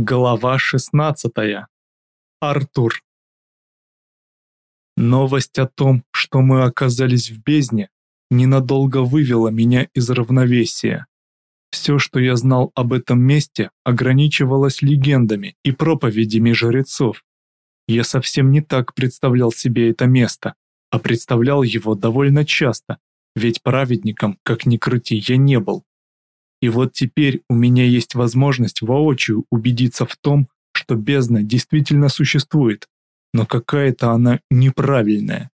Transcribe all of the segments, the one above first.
Глава 16. Артур. Новость о том, что мы оказались в бездне, ненадолго вывела меня из равновесия. Все, что я знал об этом месте, ограничивалось легендами и проповедями жрецов. Я совсем не так представлял себе это место, а представлял его довольно часто, ведь праведником, как ни крути, я не был. И вот теперь у меня есть возможность воочию убедиться в том, что бездна действительно существует, но какая-то она неправильная.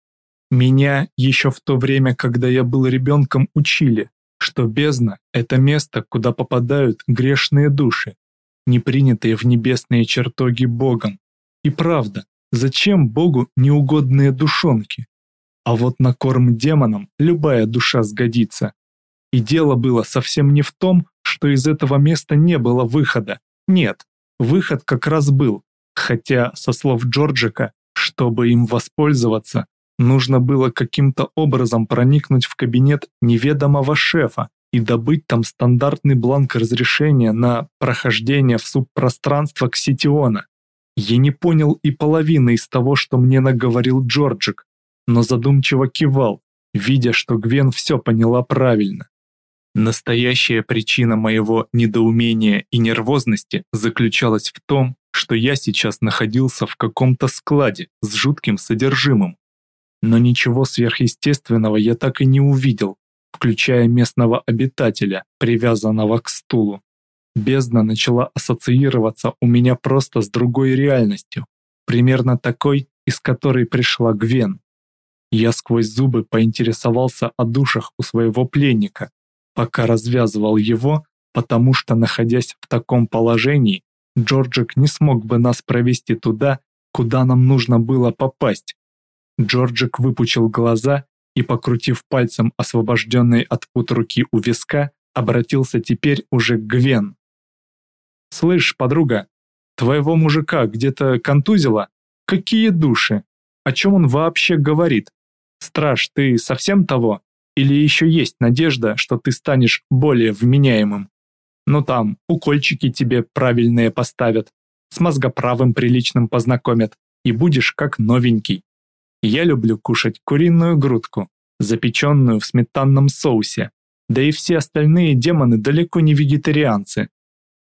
Меня еще в то время, когда я был ребенком, учили, что бездна – это место, куда попадают грешные души, не принятые в небесные чертоги Богом. И правда, зачем Богу неугодные душонки? А вот на корм демонам любая душа сгодится. И дело было совсем не в том, что из этого места не было выхода. Нет, выход как раз был, хотя, со слов Джорджика, чтобы им воспользоваться, нужно было каким-то образом проникнуть в кабинет неведомого шефа и добыть там стандартный бланк разрешения на прохождение в субпространство Кситиона. Я не понял и половины из того, что мне наговорил Джорджик, но задумчиво кивал, видя, что Гвен все поняла правильно. Настоящая причина моего недоумения и нервозности заключалась в том, что я сейчас находился в каком-то складе с жутким содержимым. Но ничего сверхъестественного я так и не увидел, включая местного обитателя, привязанного к стулу. Бездна начала ассоциироваться у меня просто с другой реальностью, примерно такой, из которой пришла Гвен. Я сквозь зубы поинтересовался о душах у своего пленника, пока развязывал его, потому что, находясь в таком положении, Джорджик не смог бы нас провести туда, куда нам нужно было попасть. Джорджик выпучил глаза и, покрутив пальцем освобожденной от пут руки у виска, обратился теперь уже к Гвен. «Слышь, подруга, твоего мужика где-то контузило? Какие души? О чем он вообще говорит? Страж, ты совсем того?» Или еще есть надежда, что ты станешь более вменяемым? Ну там, укольчики тебе правильные поставят, с мозгоправым приличным познакомят, и будешь как новенький. Я люблю кушать куриную грудку, запеченную в сметанном соусе, да и все остальные демоны далеко не вегетарианцы.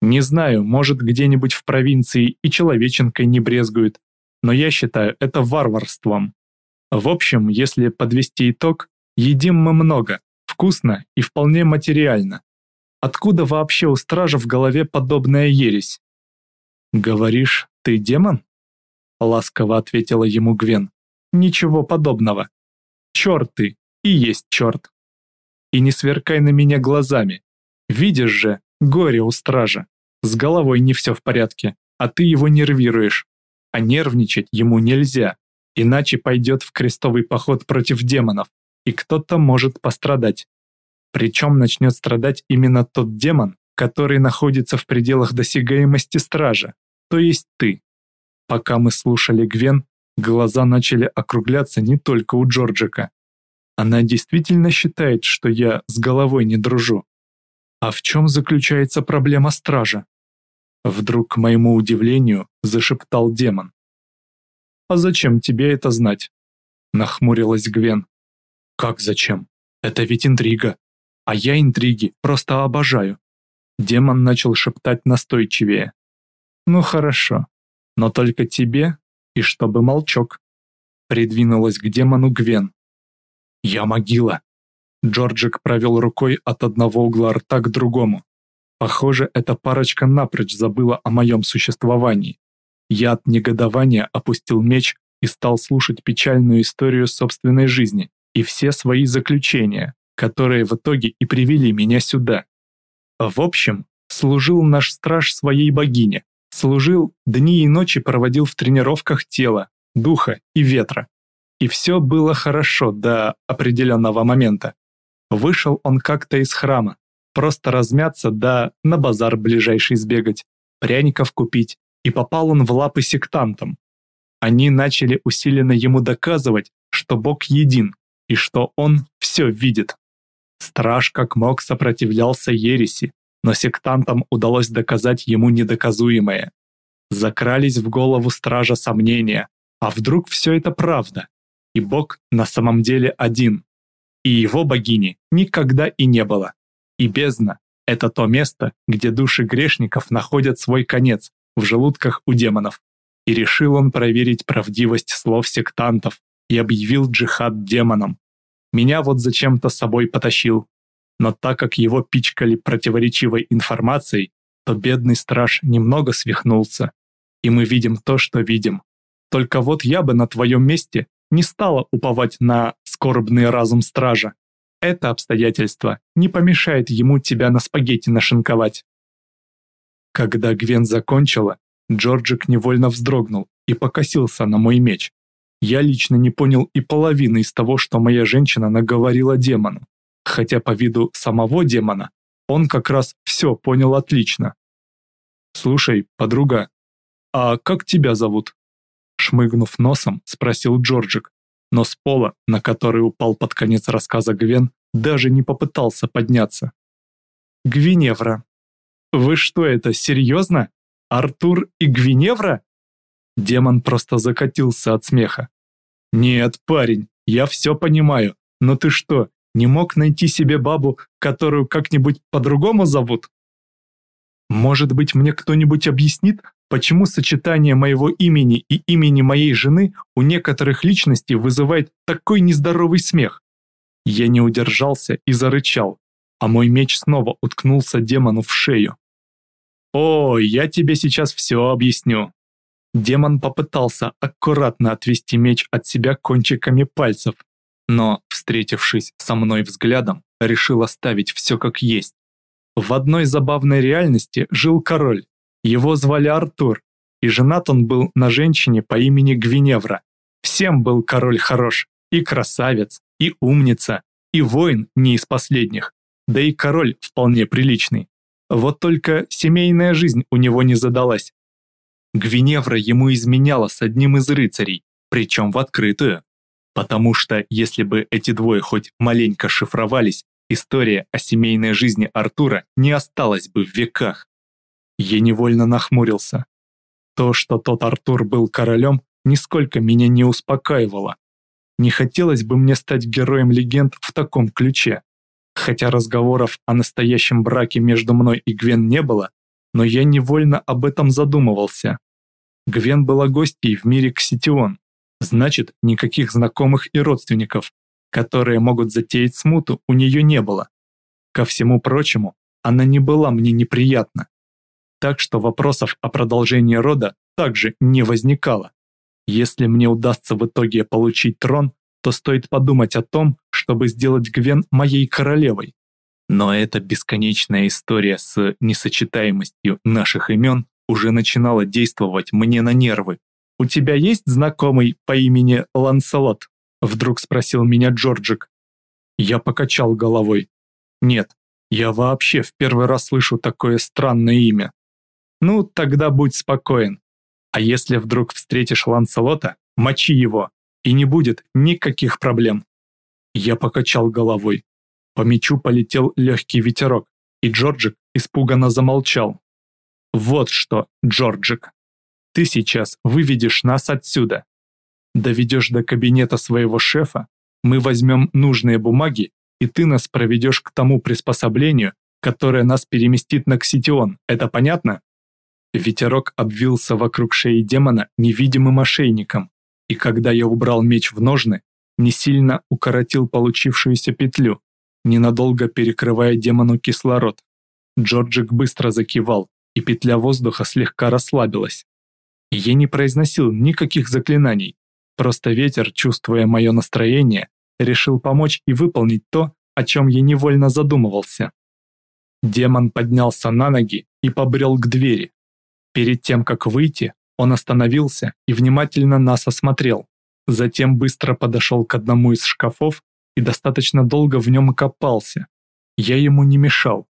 Не знаю, может где-нибудь в провинции и человеченкой не брезгуют, но я считаю это варварством. В общем, если подвести итог, Едим мы много, вкусно и вполне материально. Откуда вообще у стража в голове подобная ересь? «Говоришь, ты демон?» Ласково ответила ему Гвен. «Ничего подобного. Черт ты, и есть черт. И не сверкай на меня глазами. Видишь же, горе у стража. С головой не все в порядке, а ты его нервируешь. А нервничать ему нельзя, иначе пойдет в крестовый поход против демонов и кто-то может пострадать. Причем начнет страдать именно тот демон, который находится в пределах досягаемости стража, то есть ты. Пока мы слушали Гвен, глаза начали округляться не только у Джорджика. Она действительно считает, что я с головой не дружу. А в чем заключается проблема стража? Вдруг, к моему удивлению, зашептал демон. «А зачем тебе это знать?» Нахмурилась Гвен. Как зачем? Это ведь интрига. А я интриги просто обожаю. Демон начал шептать настойчивее. Ну хорошо, но только тебе и чтобы молчок. Придвинулась к демону Гвен. Я могила. Джорджик провел рукой от одного угла рта к другому. Похоже, эта парочка напрочь забыла о моем существовании. Я от негодования опустил меч и стал слушать печальную историю собственной жизни и все свои заключения, которые в итоге и привели меня сюда. В общем, служил наш страж своей богине, служил, дни и ночи проводил в тренировках тела, духа и ветра. И все было хорошо до определенного момента. Вышел он как-то из храма, просто размяться да на базар ближайший сбегать, пряников купить, и попал он в лапы сектантам. Они начали усиленно ему доказывать, что Бог един, и что он все видит. Страж как мог сопротивлялся ереси, но сектантам удалось доказать ему недоказуемое. Закрались в голову стража сомнения. А вдруг все это правда? И Бог на самом деле один. И его богини никогда и не было. И бездна – это то место, где души грешников находят свой конец в желудках у демонов. И решил он проверить правдивость слов сектантов и объявил джихад демонам. Меня вот зачем-то с собой потащил. Но так как его пичкали противоречивой информацией, то бедный страж немного свихнулся. И мы видим то, что видим. Только вот я бы на твоем месте не стала уповать на скорбный разум стража. Это обстоятельство не помешает ему тебя на спагетти нашинковать. Когда Гвен закончила, Джорджик невольно вздрогнул и покосился на мой меч. Я лично не понял и половины из того, что моя женщина наговорила демону. Хотя по виду самого демона он как раз все понял отлично. «Слушай, подруга, а как тебя зовут?» Шмыгнув носом, спросил Джорджик, но с пола, на который упал под конец рассказа Гвен, даже не попытался подняться. «Гвиневра». «Вы что это, серьезно? Артур и Гвиневра?» Демон просто закатился от смеха. «Нет, парень, я все понимаю, но ты что, не мог найти себе бабу, которую как-нибудь по-другому зовут?» «Может быть, мне кто-нибудь объяснит, почему сочетание моего имени и имени моей жены у некоторых личностей вызывает такой нездоровый смех?» Я не удержался и зарычал, а мой меч снова уткнулся демону в шею. «О, я тебе сейчас все объясню», Демон попытался аккуратно отвести меч от себя кончиками пальцев, но, встретившись со мной взглядом, решил оставить все как есть. В одной забавной реальности жил король, его звали Артур, и женат он был на женщине по имени Гвиневра. Всем был король хорош, и красавец, и умница, и воин не из последних, да и король вполне приличный. Вот только семейная жизнь у него не задалась, Гвиневра ему изменяла с одним из рыцарей, причем в открытую. Потому что если бы эти двое хоть маленько шифровались, история о семейной жизни Артура не осталась бы в веках. Я невольно нахмурился. То, что тот Артур был королем, нисколько меня не успокаивало. Не хотелось бы мне стать героем легенд в таком ключе. Хотя разговоров о настоящем браке между мной и Гвен не было, но я невольно об этом задумывался. Гвен была гостьей в мире Кситион, значит, никаких знакомых и родственников, которые могут затеять смуту, у нее не было. Ко всему прочему, она не была мне неприятна. Так что вопросов о продолжении рода также не возникало. Если мне удастся в итоге получить трон, то стоит подумать о том, чтобы сделать Гвен моей королевой. Но эта бесконечная история с несочетаемостью наших имен уже начинала действовать мне на нервы. «У тебя есть знакомый по имени Ланселот?» Вдруг спросил меня Джорджик. Я покачал головой. «Нет, я вообще в первый раз слышу такое странное имя». «Ну, тогда будь спокоен. А если вдруг встретишь Ланселота, мочи его, и не будет никаких проблем». Я покачал головой. По мечу полетел легкий ветерок, и Джорджик испуганно замолчал. Вот что, Джорджик. Ты сейчас выведешь нас отсюда. Доведешь до кабинета своего шефа, мы возьмем нужные бумаги, и ты нас проведешь к тому приспособлению, которое нас переместит на Кситион. Это понятно? Ветерок обвился вокруг шеи демона невидимым ошейником, и когда я убрал меч в ножны, не сильно укоротил получившуюся петлю, ненадолго перекрывая демону кислород. Джорджик быстро закивал, и петля воздуха слегка расслабилась. Я не произносил никаких заклинаний, просто ветер, чувствуя мое настроение, решил помочь и выполнить то, о чем я невольно задумывался. Демон поднялся на ноги и побрел к двери. Перед тем, как выйти, он остановился и внимательно нас осмотрел. Затем быстро подошел к одному из шкафов и достаточно долго в нем копался. Я ему не мешал.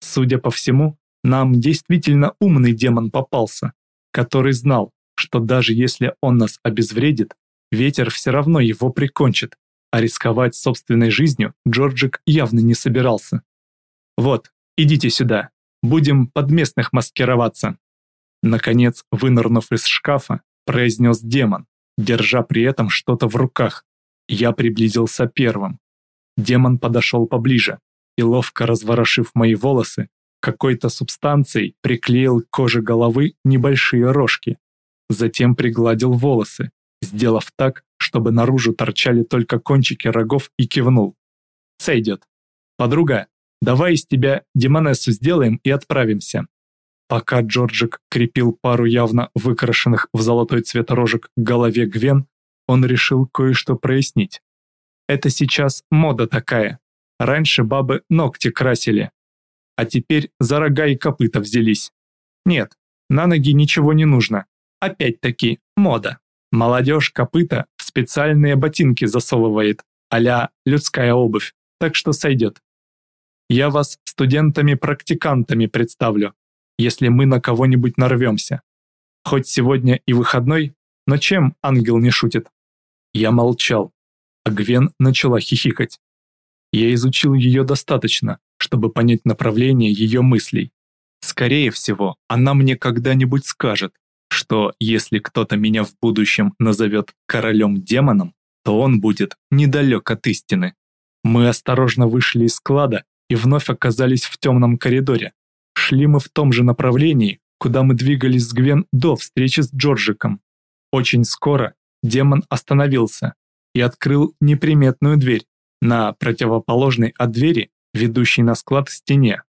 Судя по всему, нам действительно умный демон попался, который знал, что даже если он нас обезвредит, ветер все равно его прикончит, а рисковать собственной жизнью Джорджик явно не собирался. «Вот, идите сюда, будем под местных маскироваться». Наконец, вынырнув из шкафа, произнес демон, держа при этом что-то в руках. Я приблизился первым. Демон подошел поближе и, ловко разворошив мои волосы, какой-то субстанцией приклеил к коже головы небольшие рожки. Затем пригладил волосы, сделав так, чтобы наружу торчали только кончики рогов и кивнул. «Сойдет. Подруга, давай из тебя демонессу сделаем и отправимся». Пока Джорджик крепил пару явно выкрашенных в золотой цвет рожек к голове Гвен, он решил кое-что прояснить. Это сейчас мода такая. Раньше бабы ногти красили, а теперь за рога и копыта взялись. Нет, на ноги ничего не нужно. Опять-таки, мода. Молодежь копыта в специальные ботинки засовывает, а людская обувь, так что сойдет. Я вас студентами-практикантами представлю, если мы на кого-нибудь нарвемся. Хоть сегодня и выходной, но чем ангел не шутит? Я молчал, а Гвен начала хихикать. Я изучил ее достаточно, чтобы понять направление ее мыслей. Скорее всего, она мне когда-нибудь скажет, что если кто-то меня в будущем назовет королем-демоном, то он будет недалек от истины. Мы осторожно вышли из склада и вновь оказались в темном коридоре. Шли мы в том же направлении, куда мы двигались с Гвен до встречи с Джорджиком. Очень скоро демон остановился и открыл неприметную дверь на противоположной от двери, ведущей на склад стене.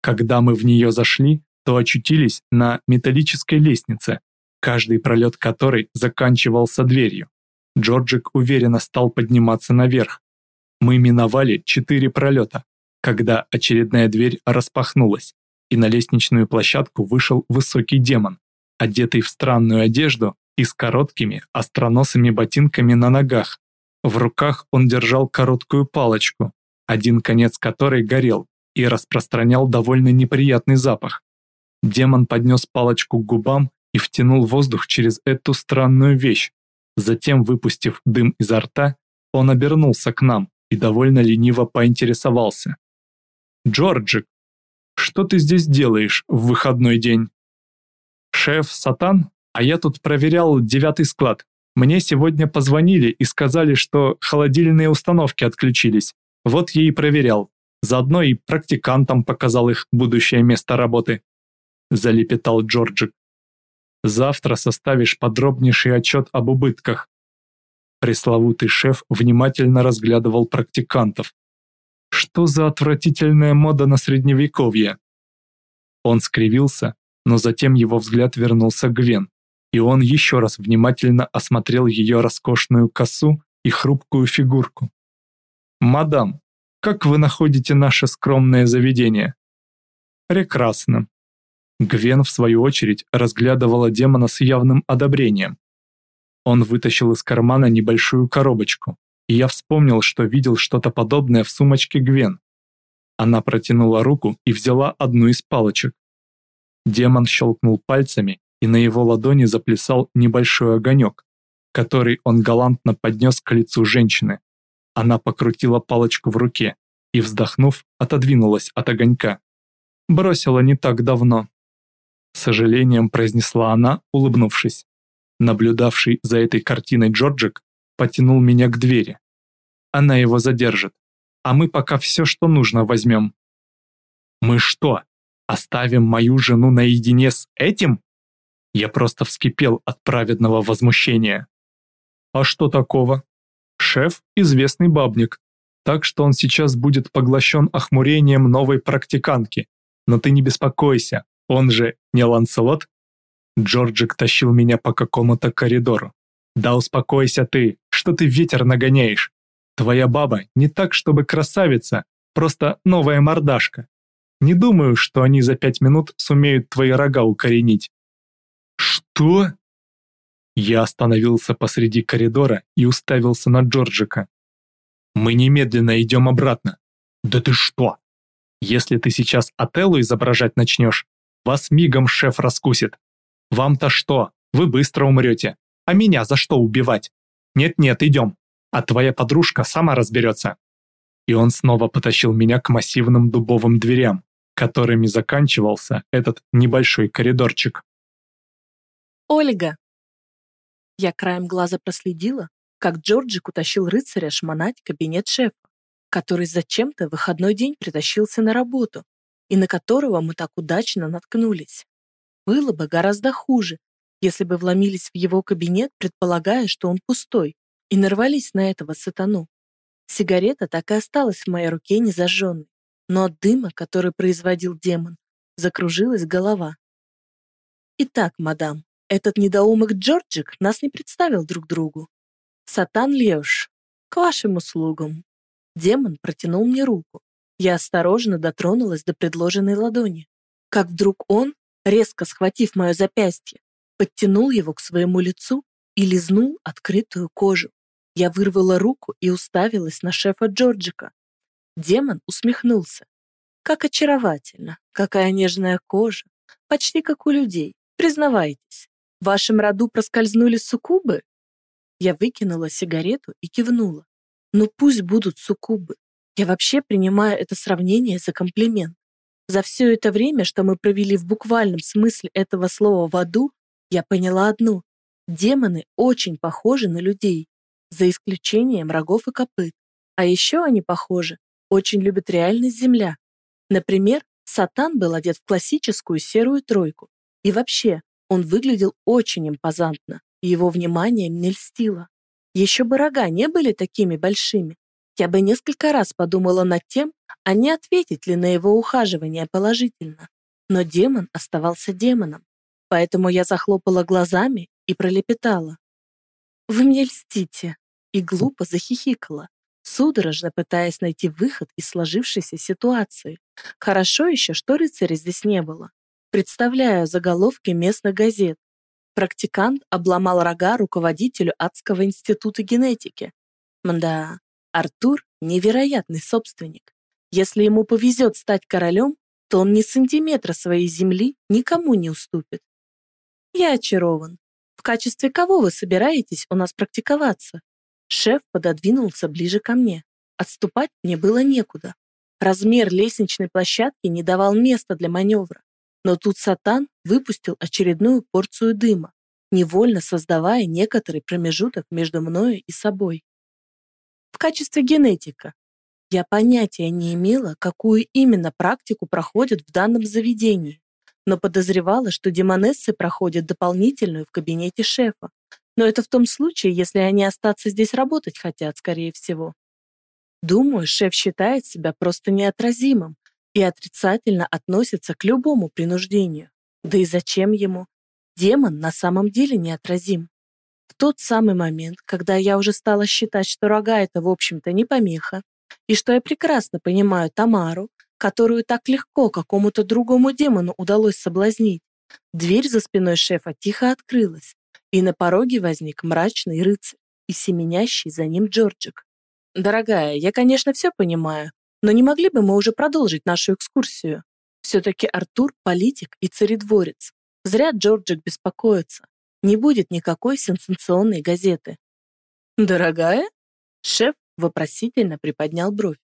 Когда мы в нее зашли, то очутились на металлической лестнице, каждый пролет которой заканчивался дверью. Джорджик уверенно стал подниматься наверх. Мы миновали четыре пролета, когда очередная дверь распахнулась, и на лестничную площадку вышел высокий демон, одетый в странную одежду и с короткими остроносыми ботинками на ногах. В руках он держал короткую палочку, один конец которой горел и распространял довольно неприятный запах. Демон поднес палочку к губам и втянул воздух через эту странную вещь. Затем, выпустив дым изо рта, он обернулся к нам и довольно лениво поинтересовался. «Джорджик, что ты здесь делаешь в выходной день?» «Шеф Сатан, а я тут проверял девятый склад. Мне сегодня позвонили и сказали, что холодильные установки отключились. Вот я и проверял. Заодно и практикантам показал их будущее место работы. Залепетал Джорджик. Завтра составишь подробнейший отчет об убытках. Пресловутый шеф внимательно разглядывал практикантов. Что за отвратительная мода на средневековье? Он скривился, но затем его взгляд вернулся к Гвен, и он еще раз внимательно осмотрел ее роскошную косу и хрупкую фигурку. «Мадам, как вы находите наше скромное заведение?» «Прекрасно». Гвен, в свою очередь, разглядывала демона с явным одобрением. Он вытащил из кармана небольшую коробочку, и я вспомнил, что видел что-то подобное в сумочке Гвен. Она протянула руку и взяла одну из палочек. Демон щелкнул пальцами, и на его ладони заплясал небольшой огонек, который он галантно поднес к лицу женщины. Она покрутила палочку в руке и, вздохнув, отодвинулась от огонька. Бросила не так давно. С сожалением произнесла она, улыбнувшись. Наблюдавший за этой картиной Джорджик потянул меня к двери. Она его задержит, а мы пока все, что нужно, возьмем. Мы что, оставим мою жену наедине с этим? Я просто вскипел от праведного возмущения. А что такого? Шеф – известный бабник, так что он сейчас будет поглощен охмурением новой практикантки. Но ты не беспокойся, он же не Ланселот. Джорджик тащил меня по какому-то коридору. Да успокойся ты, что ты ветер нагоняешь. Твоя баба не так, чтобы красавица, просто новая мордашка. Не думаю, что они за пять минут сумеют твои рога укоренить. Что? Я остановился посреди коридора и уставился на Джорджика. «Мы немедленно идем обратно». «Да ты что? Если ты сейчас Отеллу изображать начнешь, вас мигом шеф раскусит. Вам-то что? Вы быстро умрете. А меня за что убивать? Нет-нет, идем. А твоя подружка сама разберется». И он снова потащил меня к массивным дубовым дверям, которыми заканчивался этот небольшой коридорчик. Ольга!» Я краем глаза проследила, как Джорджик утащил рыцаря шмонать кабинет шефа, который зачем-то в выходной день притащился на работу и на которого мы так удачно наткнулись. Было бы гораздо хуже, если бы вломились в его кабинет, предполагая, что он пустой, и нарвались на этого сатану. Сигарета так и осталась в моей руке незажженной, но от дыма, который производил демон, закружилась голова. «Итак, мадам, этот недоумок Джорджик нас не представил друг другу. Сатан Леуш, к вашим услугам». Демон протянул мне руку. Я осторожно дотронулась до предложенной ладони. Как вдруг он, резко схватив мое запястье, подтянул его к своему лицу и лизнул открытую кожу. Я вырвала руку и уставилась на шефа Джорджика. Демон усмехнулся. Как очаровательно, какая нежная кожа, почти как у людей. Признавайтесь, в вашем роду проскользнули суккубы? Я выкинула сигарету и кивнула. Ну пусть будут суккубы. Я вообще принимаю это сравнение за комплимент. За все это время, что мы провели в буквальном смысле этого слова в аду, я поняла одно. Демоны очень похожи на людей за исключением рогов и копыт. А еще они, похожи, очень любят реальность Земля. Например, Сатан был одет в классическую серую тройку. И вообще, он выглядел очень импозантно, и его внимание мне льстило. Еще бы рога не были такими большими. Я бы несколько раз подумала над тем, а не ответить ли на его ухаживание положительно. Но демон оставался демоном. Поэтому я захлопала глазами и пролепетала. «Вы мне льстите и глупо захихикала, судорожно пытаясь найти выход из сложившейся ситуации. Хорошо еще, что рыцаря здесь не было. Представляю заголовки местных газет. Практикант обломал рога руководителю Адского института генетики. Мда, Артур – невероятный собственник. Если ему повезет стать королем, то он ни сантиметра своей земли никому не уступит. Я очарован. В качестве кого вы собираетесь у нас практиковаться? Шеф пододвинулся ближе ко мне. Отступать мне было некуда. Размер лестничной площадки не давал места для маневра. Но тут Сатан выпустил очередную порцию дыма, невольно создавая некоторый промежуток между мною и собой. В качестве генетика я понятия не имела, какую именно практику проходят в данном заведении, но подозревала, что демонессы проходят дополнительную в кабинете шефа, но это в том случае, если они остаться здесь работать хотят, скорее всего. Думаю, шеф считает себя просто неотразимым и отрицательно относится к любому принуждению. Да и зачем ему? Демон на самом деле неотразим. В тот самый момент, когда я уже стала считать, что рога это, в общем-то, не помеха, и что я прекрасно понимаю Тамару, которую так легко какому-то другому демону удалось соблазнить, дверь за спиной шефа тихо открылась, и на пороге возник мрачный рыцарь и семенящий за ним Джорджик. «Дорогая, я, конечно, все понимаю, но не могли бы мы уже продолжить нашу экскурсию? Все-таки Артур – политик и царедворец. Зря Джорджик беспокоится. Не будет никакой сенсационной газеты». «Дорогая?» Шеф вопросительно приподнял бровь.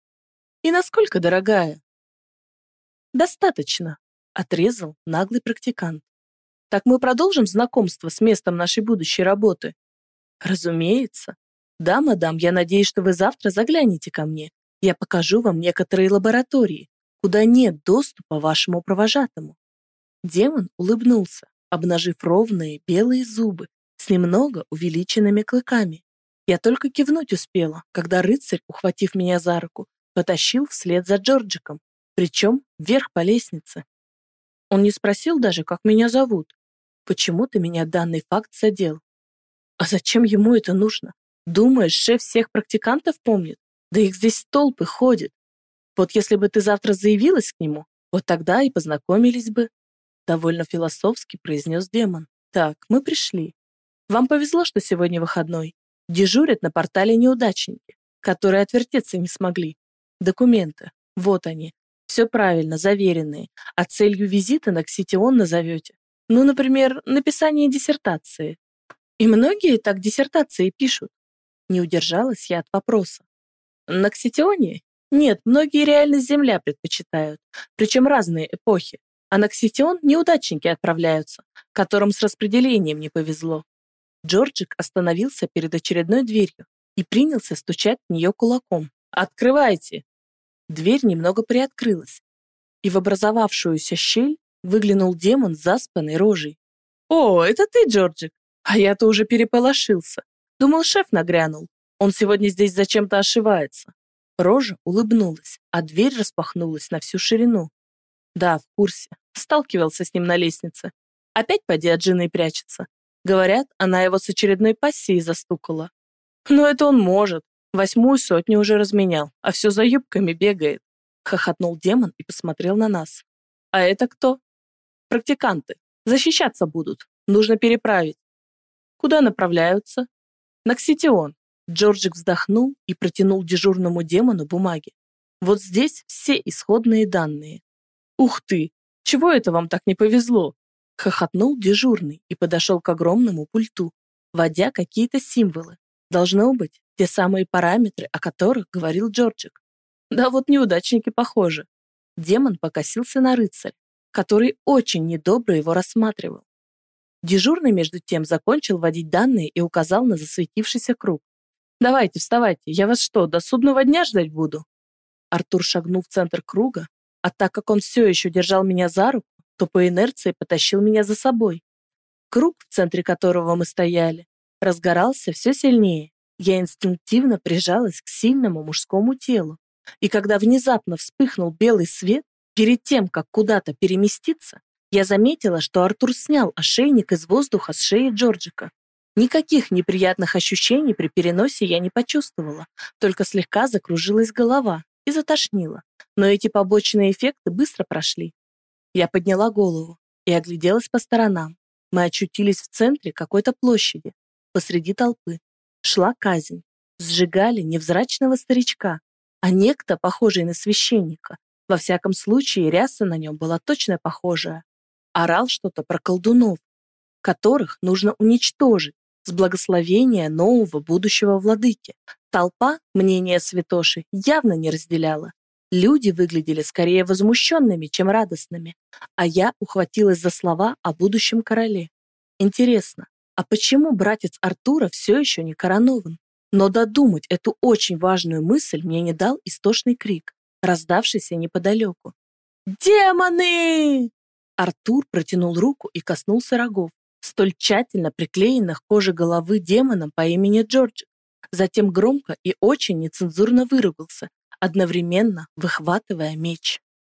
«И насколько дорогая?» «Достаточно», – отрезал наглый практикант. Так мы продолжим знакомство с местом нашей будущей работы? Разумеется. Да, мадам, я надеюсь, что вы завтра заглянете ко мне. Я покажу вам некоторые лаборатории, куда нет доступа вашему провожатому. Демон улыбнулся, обнажив ровные белые зубы с немного увеличенными клыками. Я только кивнуть успела, когда рыцарь, ухватив меня за руку, потащил вслед за Джорджиком, причем вверх по лестнице. Он не спросил даже, как меня зовут, Почему-то меня данный факт задел. А зачем ему это нужно? Думаешь, шеф всех практикантов помнит? Да их здесь толпы ходят. Вот если бы ты завтра заявилась к нему, вот тогда и познакомились бы. Довольно философски произнес демон. Так, мы пришли. Вам повезло, что сегодня выходной. Дежурят на портале неудачники, которые отвертеться не смогли. Документы. Вот они. Все правильно, заверенные. А целью визита на Кситион назовете. Ну, например, написание диссертации. И многие так диссертации пишут. Не удержалась я от вопроса. На Кситионе? Нет, многие реально Земля предпочитают, причем разные эпохи. А на Кситион неудачники отправляются, которым с распределением не повезло. Джорджик остановился перед очередной дверью и принялся стучать в нее кулаком. «Открывайте!» Дверь немного приоткрылась, и в образовавшуюся щель выглянул демон с заспанной рожей. «О, это ты, Джорджик! А я-то уже переполошился. Думал, шеф нагрянул. Он сегодня здесь зачем-то ошивается». Рожа улыбнулась, а дверь распахнулась на всю ширину. Да, в курсе. Сталкивался с ним на лестнице. Опять поди от жены прячется. Говорят, она его с очередной пассией застукала. Но это он может. Восьмую сотню уже разменял, а все за юбками бегает. Хохотнул демон и посмотрел на нас. А это кто? Практиканты. Защищаться будут. Нужно переправить. Куда направляются? На Кситион. Джорджик вздохнул и протянул дежурному демону бумаги. Вот здесь все исходные данные. Ух ты! Чего это вам так не повезло? Хохотнул дежурный и подошел к огромному пульту, вводя какие-то символы. Должно быть, те самые параметры, о которых говорил Джорджик. Да вот неудачники похожи. Демон покосился на рыцаря, который очень недобро его рассматривал. Дежурный, между тем, закончил вводить данные и указал на засветившийся круг. «Давайте, вставайте, я вас что, до судного дня ждать буду?» Артур шагнул в центр круга, а так как он все еще держал меня за руку, то по инерции потащил меня за собой. Круг, в центре которого мы стояли, разгорался все сильнее. Я инстинктивно прижалась к сильному мужскому телу. И когда внезапно вспыхнул белый свет, перед тем, как куда-то переместиться, я заметила, что Артур снял ошейник из воздуха с шеи Джорджика. Никаких неприятных ощущений при переносе я не почувствовала, только слегка закружилась голова и затошнила. Но эти побочные эффекты быстро прошли. Я подняла голову и огляделась по сторонам. Мы очутились в центре какой-то площади, посреди толпы. Шла казнь. Сжигали невзрачного старичка, а некто, похожий на священника. Во всяком случае, ряса на нем была точно похожая. Орал что-то про колдунов, которых нужно уничтожить, с благословения нового будущего владыки. Толпа, мнение святоши, явно не разделяла. Люди выглядели скорее возмущенными, чем радостными, а я ухватилась за слова о будущем короле. Интересно, а почему братец Артура все еще не коронован? Но додумать эту очень важную мысль мне не дал истошный крик, раздавшийся неподалеку. «Демоны!» Артур протянул руку и коснулся рогов столь тщательно приклеенных к коже головы демоном по имени Джордж. Затем громко и очень нецензурно выругался, одновременно выхватывая меч.